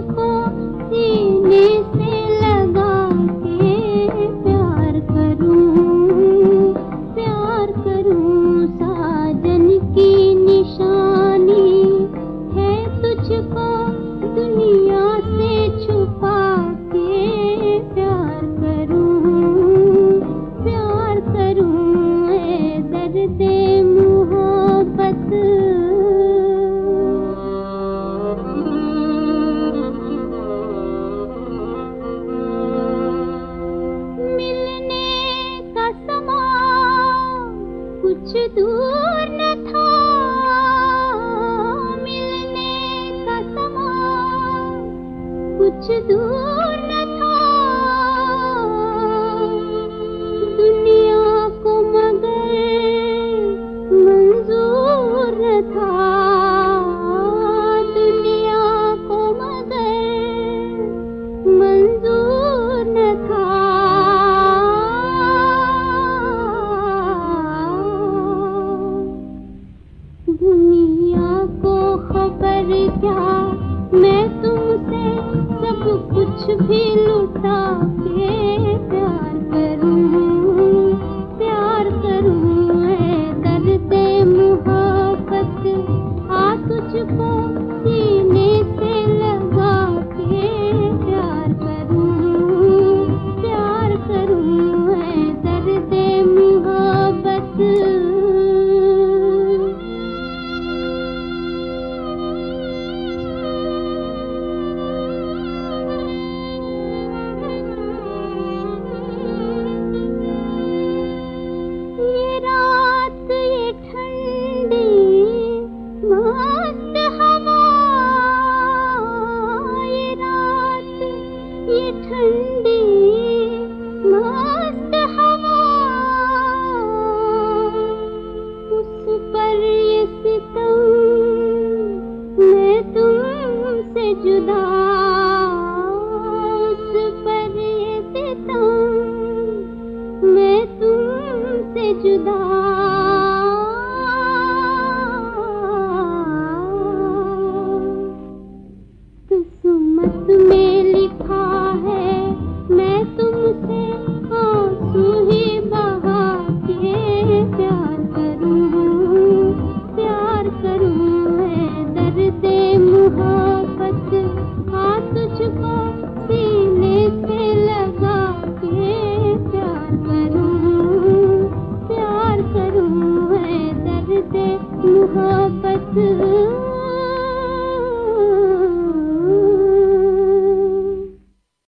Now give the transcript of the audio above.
Cool. कुछ दूर न था मिलने का समा। कुछ दूर पर क्या मैं तुमसे सब कुछ भी लुटा के उदास पर सितम मैं तुमसे जुदा। किस्मत में लिखा है, मैं तुमसे आँसू ही बहा के प्यार करूँ। प्यार करूँ मैं दर्द मुहा। पत